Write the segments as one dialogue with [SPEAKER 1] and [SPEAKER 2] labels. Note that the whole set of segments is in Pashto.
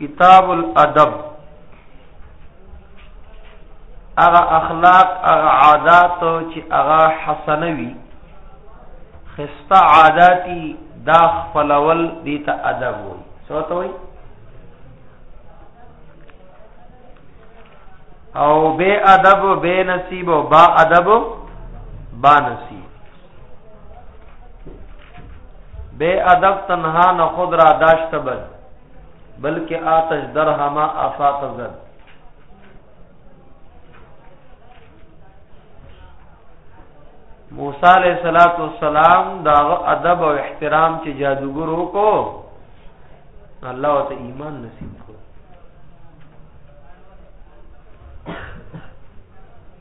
[SPEAKER 1] کتاب الادب هغه اخلاق هغه عادات چې هغه حسنوي خسته عادتي دا خپلول دي ته ادب وي سوته وي او بے ادب بے نصیب با ادب با نصیب بے ادب تنها نه خود را داشت بد بلکه آتش در هما آفاق زد موسی علیہ الصلات والسلام دا ادب او احترام چې جادوګر وکړو الله ته ایمان نصیب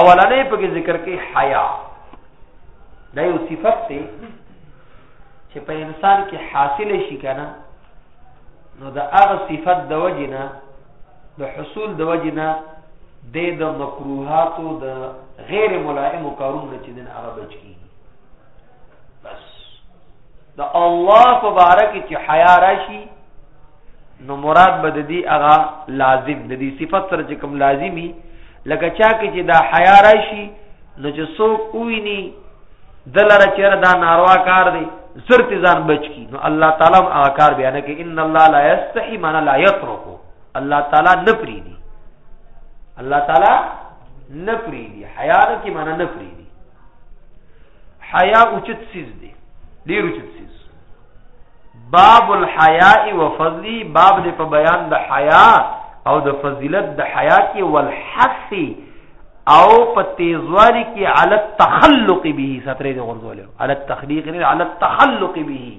[SPEAKER 1] اولنې په کې ذکر کې حیا دا یو صفت دی چې په انسان کې حاصل شي کنه نو دا هغه صفت د وجنه د حصول د وجنه د د مکروهاتو د غیر ملائم کارونو چې دین هغه بچ کی د الله په باره کې چې حیا راشي نو مراد به د دې هغه لازم د دې صفت سره چې کوم لازمی لکه چا کې چې دا حیا راشي نو چې څوک ویني دلاره چیرې دا ناروا کار دی زرت ځان بچ کی نو الله تعالی هغه کار بیان کوي ان الله لا یستحی من لا یترک الله تعالی نه پریدي الله تعالی نه پریدي حیا نه کی معنا نه پریدي حیا اوچت سیز دی ډیر اوچت سیز باب الحیاء و فضلی باب دې په بیان د حیا او د فضیلت د حیا کې والحث او په تیزوالي کې علی التخلق به سترې د غرزول علی التخلیق نه علی التخلق به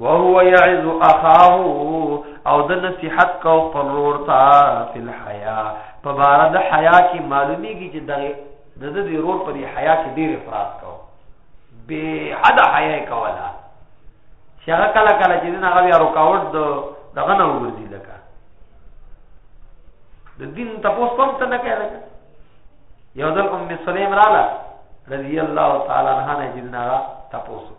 [SPEAKER 1] وهو يعذ اخاه او د نصيحت کو خپل رور تا فی الحیا په بار د حیا کې معلومیږي چې دغه د دې رور په دې حیا کې ډیر افراط کو به حد حیا کولا چې هغه کله کله چې نه هغه رکاوټ د دغه نه وګرځي لکه د دین تاسو هم څه نه کوي یو ځل ام سلیم رااله رضی الله تعالی عنها نه جنرا تاسو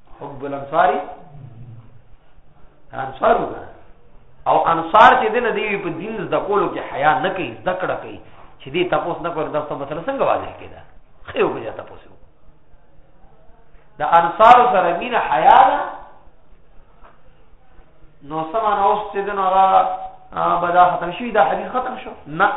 [SPEAKER 1] حب الانصاری انصار وګا او انصار چې دین دی په دین د کولو کې حیا نه کوي ذکر کوي چې دې تاسو نه پر تاسو مثلا څنګه واضح کېده خیو کې تاسو د انصار سره مين حیا ده نو سمانه اوس چې دنو هغه به دا ختم شي دا حدیث ختم شو نه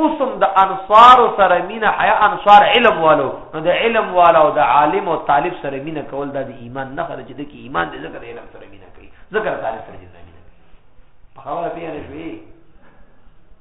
[SPEAKER 1] اوسم د انصار سره مینه حیا انصار علم والو نو د علم والو د عالم او طالب سره مینه کول د ایمان نه خرج د کی ایمان د ذکر علم سره مینه کوي ذکر طالب سره مینه کوي په خبره پیښه شوې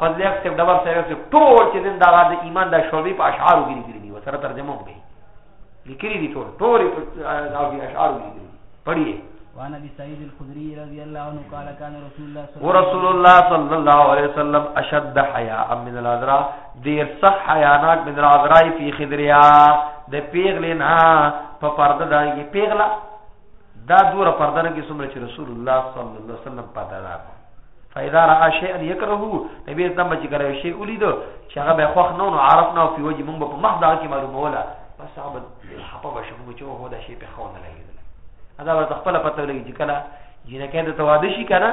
[SPEAKER 1] فضل یک صاحب ډبر صاحب صاحب ټول چې دین دا د ایمان د شعبې په اشعارو کې لیکلي دي وسره ترجمه هم کوي لیکلي دي ټول ټول دا په اشعارو کې لیکلي پڑھیے
[SPEAKER 2] وعن ابي سعيد الخدري رضي الله عنه قال كان رسول الله
[SPEAKER 1] صلى الله ورسول الله صلى الله عليه وسلم اشد حياء من العذراء دیر صح حیانات من العذراء فی خدریا د پیغلې نه په پرده دایږي پیغله دا دوره پرده نه کې څومره چې رسول الله صلی الله علیه وسلم پدې راغله فاذا را شيئا يكره نبی اسلام چې کله شی ولید چې هغه به خوښ نه نو عرفنا فی وجه موږ په مخ دا کې معلومه ولا بس هغه خپه بشو موږ چې هو دا شی په خونه لګیدل ادا ورته خپل پته لګی چې کله جنکه د تواده شي کنه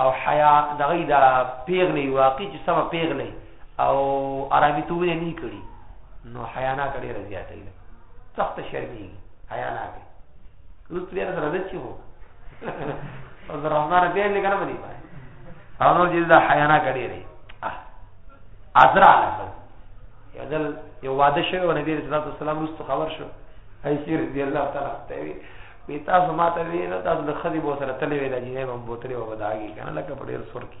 [SPEAKER 1] او حیا دغه دا پیغلی واقع چې سم پیغلی او آرامي توونه نه کړی نو حیا نه کړی رضیات دی سخت شرمېږي حیا نه کوي روز پلیر سره دچی هو او در رمضان به نه کنه بدی پای او نور جلد حیانا کړی ری ازرا لفظ یو ځل یو واده شوی او نبی رسول الله سلام رسو خبر شو ایسی رضی الله تعالی ته وی وی تاسو ماته وی نو تاسو د خدی بو سره تلې وی د جنې بم بوتلې و بداګی کنه لکه په ډیر سر کې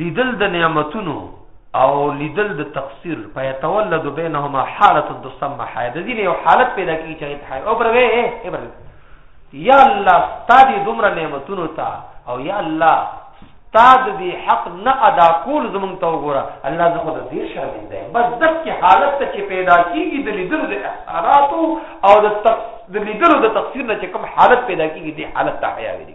[SPEAKER 1] لیدل د نعمتونو او لیدل د تقصیر فیتولد بینهما حالت تسمى حیا د دې یو حالت پیدا کیږي چې ته او بروي اے بروي یا الله ستادي دومره نعمتونو ته او یا الله ستاد دې حق نه ادا کول زمونږ ته وګوره الله زه خو د دې شرمنده ده بس دغه حالت ته چې پیدا کیږي د لیدل د احسانات او د د لیدل د تقصیر نه چې کوم حالت پیدا کیږي دې حالت ته حیا ویل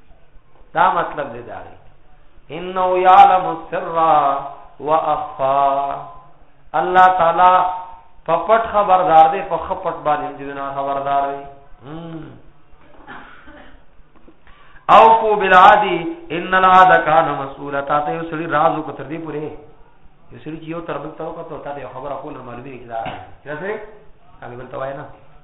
[SPEAKER 1] دا مطلب دی دا انه یعلم السر واخفا الله تعالی په پټ خبردار دی په خپټ باندې دې نه خبردار دی او کو بالعادی ان العاد کان مسئولا تا ته یو سړي راز کو تر دې پوره یو سړي چې یو تر بل تر کو ته تا ته خبره کول معلومه کیږي دا څه هغه بل توای نه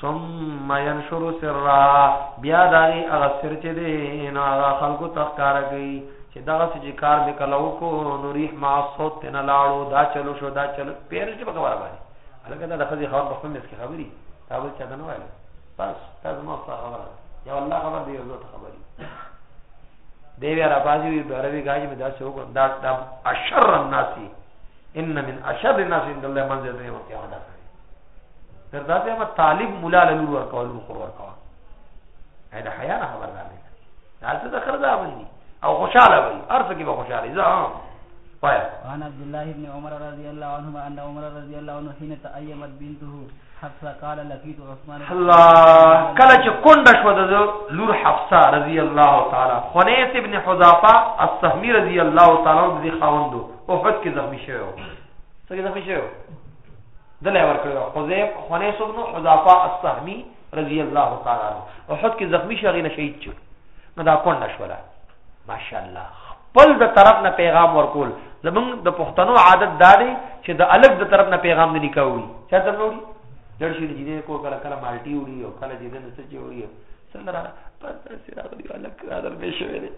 [SPEAKER 1] ثم ينشر سرا بیا داغي هغه سر چې دی نو هغه خلکو تخکار کوي چې دغه سې کار مې کلو کو نو ریح ما صوت ته نه لاړو دا چلو شو دا چلو پیر چې په خبره باندې الګا دا د خزي خبر په خپل مس کې خبري دا بل چا نه وایي بس تاسو مو څه خبره یا الله خبر دی یو ته خبري دی بیا را پازي وی بروي گاج می دا سو دا دا اشر الناس ان من اشر الناس عند الله منزل یوم القیامه درځه ما طالب مولا له نور ورکول نو خور ورکوا اې دا حیا نه خبر ده دا څه د خردا باندې او خوشاله وي ارث کې به خوشاله ځه وایا
[SPEAKER 2] وان عبد الله ابن عمر رضی الله عنهما ان عمر رضی الله عنه حين تأيمت بنته حفصه قال لقيت عثمان
[SPEAKER 1] الله کله چې کونډه شو د لور حفصه رضی الله تعالی خنیس ابن حذافه السهمی رضی الله تعالی د خوندو او فت کې زخمی شوی و څنګه زخمی شوی دله یې ورکړی وه حذیف حنیس بن حذافه السهمي رضی الله تعالی عنه احد کې زخمی شو هغې نه شهید شو نو دا کونډه شوله ماشاءالله خپل د طرف نه پیغام ورکول زمونږ د پښتنو عادت دا دی چې د الګ د طرف نه پیغام نه نکاح وړي چا ته وړي لړ شي دې کو کله کله مالټي وړي او کله دې نه څه وړي څنګه را پاتې سره غوړي الګ راځل به شوی دی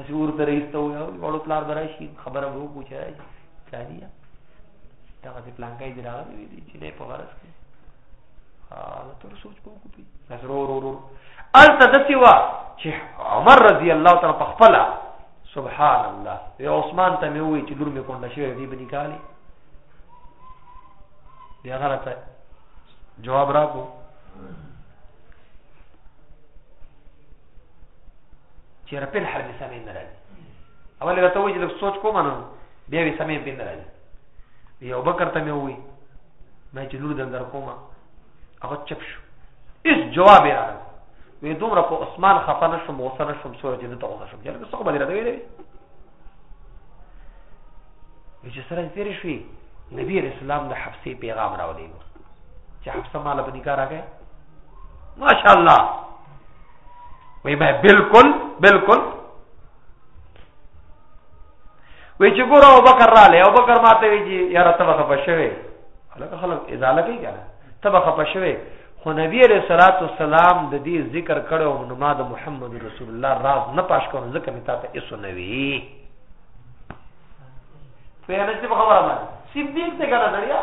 [SPEAKER 1] اسی ورته رئیس ته وایو وړو پلار برای شي خبره وو کوچای ثانیه دغه د پلانګای دی راغلی وی دی چې نه په غرض کې ها دا تر سوچ په کو پی بس رو رو رو ال تدسی وا چې عمر رضی الله تعالی په خپل سبحان الله یا عثمان ته مې وی چې لور مې کونډه شوی دی بنی کالی دی هغه راته جواب راکو چې رپل حرف سمې نه راځي اول راته وایي چې لږ سوچ کوم نو بیا وي سمې پې نه راځي یو بکر ته مې ووي ما چې لور دندر کومه هغه چپ شو هیڅ جواب یې راغی وې دومره په عثمان خفه نه شوم غوسه نه شوم سوره چې دته غوسه شوم چې لکه څه خو به دې راته ویلې وي چې سره تېرې شوې نبی رسول الله د حفصې پیغام راولېږو چې حفصه ماله په نکاح راغی ماشاء الله وی به بالکل بالکل وی چې ګور او بکر را لې او بکر ماته وی چې یار ته به خپه شوي خلک خلک ازاله کوي کنه ته به خپه شوي خو نبی علیہ الصلوۃ والسلام د دې ذکر کړو نو ما د محمد رسول الله راز نه پاش کوم ځکه مې تاسو ایسو نوي په هغه څه خبره باندې صدیق ته کنه دریا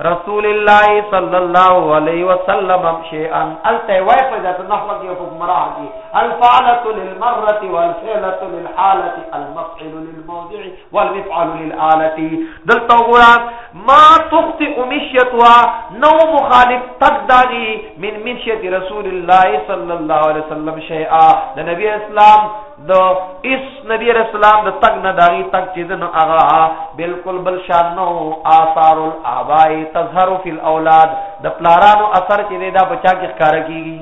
[SPEAKER 1] رسول الله صلى الله عليه وسلم شيئا التوي في ذات النحو دي ابو مراعي الفعله للمره والفعله للحاله المفعل للموضع والمفعل للاله دلت اورا ما تخطي مشيتوا نو مخالف تقداري من مشيتي رسول الله صلى الله عليه وسلم شيئا النبي اسلام د اس نبی رسول الله د تک نه داغي تک چې دن اغا بالکل بل شان نو آثار الاباء تظهر فی الاولاد د پلارانو اثر چې دا بچا کې ښکار کیږي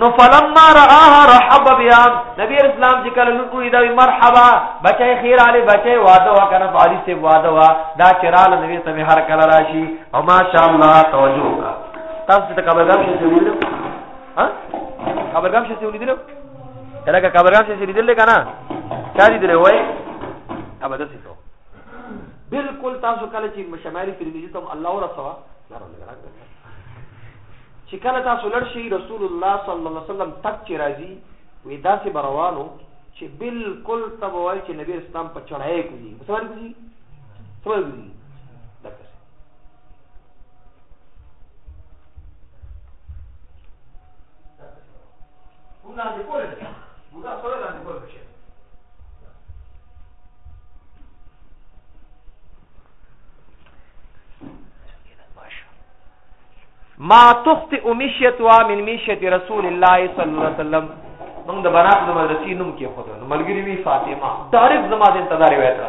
[SPEAKER 1] نو فلما راها رحب بیا نبی اسلام چې کله لوټو دا مرحبا بچي خیر علي بچي واده وا کنه فارس ته واده وا دا چرال نبی ته هر کله راشي او ماشاءالله توجه تاسو ته کبر غوښتل ها کابرګام شې څه لیدل لکه کابرګام شې لیدل کنه چا لیدل وای ابا د څه بالکل تاسو کله چې مشماری ترمذی ته الله ورسوا چې کله تاسو لړ شي رسول الله صلی الله علیه وسلم تک چې راځي وې داسې بروانو چې بالکل تب وای چې نبی اسلام په چړای کوي مسلمان کوي سمجھ لاندې کول نه شي موږ سره لاندې کول نه شي ما تخطئ مشيتها من مشيت رسول الله صلى الله عليه وسلم موږ د بنات د مدرسې نوم کې خدای نو ملګری وی فاطمه تاریخ زما د انتظار وایته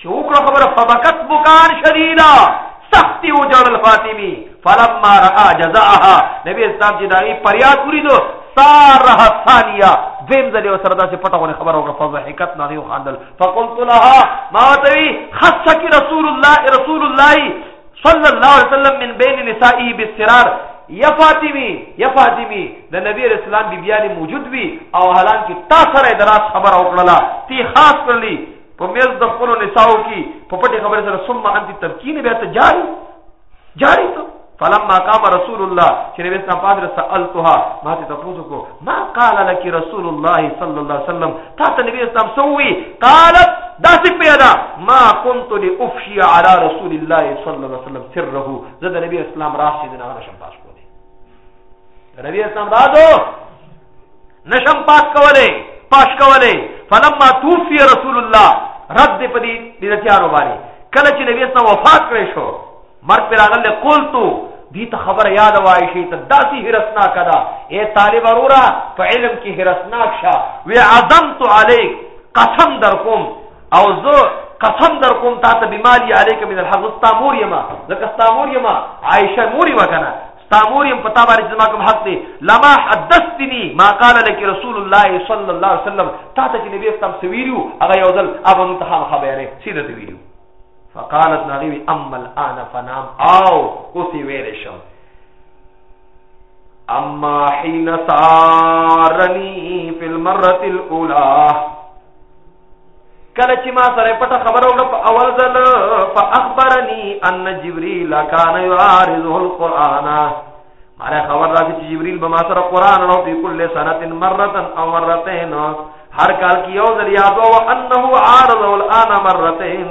[SPEAKER 1] چې وکړه خبره فبکت بکان شدیدا سختی او جړل فاطمی فلما را جزاها نبی اسلام چې دای پریاد پوری دو ساره ثانیه دیم ځلې وسره داسې پټه غونې خبره وکړه فضل حقیقت نه یو خاندل فقلت لها ما توي خصك رسول الله رسول الله صلی الله علیه وسلم من بین نسائی بالسرار یا فاطمی یا فاطمی د نبی رسول الله بیبیانی موجود وی او حالان کې تاسو سره دراس خبر او کړلا تی خاص کړلی په میز د خپل نساو کې په پټه خبره سره ثم انت تبکین بیا ته جاری جاری ته فلما قام رسول الله چې نبی اسلام پاک رسالتها ما ته تاسو کو ما قال لك رسول الله صلى الله عليه وسلم تا ته نبی اسلام سووي قالت دا څه پیدا ما كنت لافشي على رسول الله صلى الله عليه وسلم سره زه د نبی اسلام راشد نه شم تاسو کو دي نبی اسلام راځو نشم پاس کوله پاس کوله فلما توفي رسول الله رد په دې د تیارو باندې کله چې نبی صلی وفات کړی شو مرګ پر هغه قلت دې ته خبره یاد وای شي ته داسي هرسنا کدا اے طالب اورا په علم کې هرسنا ښه وی عظمت علیک قسم در کوم او زه قسم در کوم تا ته بیماری علیک من الحق استامور یما زکه استامور یما عائشه مور یما کنه ستا مور يم پتا باندې زما کوم حق دی لما حدثتني ما قال لك رسول الله صلى الله عليه وسلم تا ته چې نبی اسلام سویلو هغه یو ځل هغه منتخب خبره سیده دی ویلو فقالت نغوی اما الان فنام او اوسې ویل شم اما حين سارني في المره الاولى کله چې ما سره پټه خبره وکړه په اول ځل فاخبرني ان جبريل كان يعارضه القرآن ماره خبر راځي چې جبريل به ما سره قرآن نو په کله سنت مره او مرتين هر کال کې یو ځل یادو انه عارض الان مرتين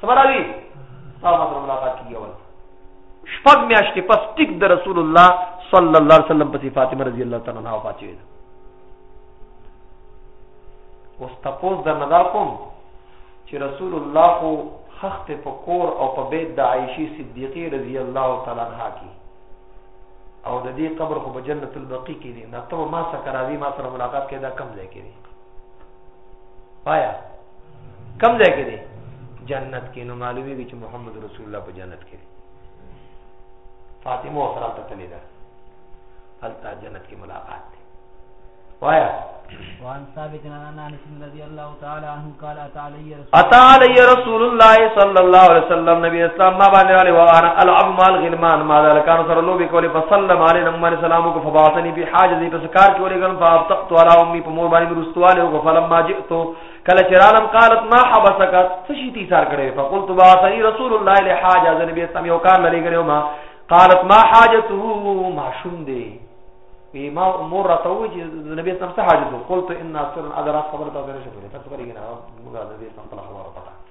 [SPEAKER 1] سمرا دی ستا ما سره ملاقات کیږي اول شپږ میاشتې پس ټیک د رسول الله صلی الله علیه وسلم پسې فاطمه رضی الله تعالی عنها وفات شوه اوس تاسو د ندا کوم چې رسول الله خو خخت په کور او په بیت د عائشه صدیقه رضی الله تعالی عنها کې او د دې قبر خو په جنت البقیع کې دی نو ته ما سره راځي ما سره ملاقات کړه دا کم ځای کې دی پایا کم ځای کې دی جنت کې نو معلومیږي چې محمد رسول الله په جنت کې دی فاطمه سره ته تللی ده هلته جنت کې ملاقات دی وایا
[SPEAKER 2] وعن ثابت عن انس رضي الله تعالى عنه قال اتى علي رسول
[SPEAKER 1] اتى علي رسول الله صلى الله عليه وسلم نبي اسلام ما باندې علي وانا العب مال غلمان ما ذل كان سره لوبي کولې فسلم عليه نمر سلام کو فبعثني في حاجه دې پس کار کولې ګن فابتقت على امي په مور باندې رستواله او فلما جئت کله چې رالم قالت ما حبسک څه شي تی سار کړې فقلت باثني رسول الله له حاجه ذن به سم یو کار لري کړو ما قالت ما حاجته ما شوم دی وی ما مور راته و چې نبی سم څه حاجت قلت ان سر ادرا خبر تاسو نه شته تاسو کړی نه موږ نبی سم په خبره پټه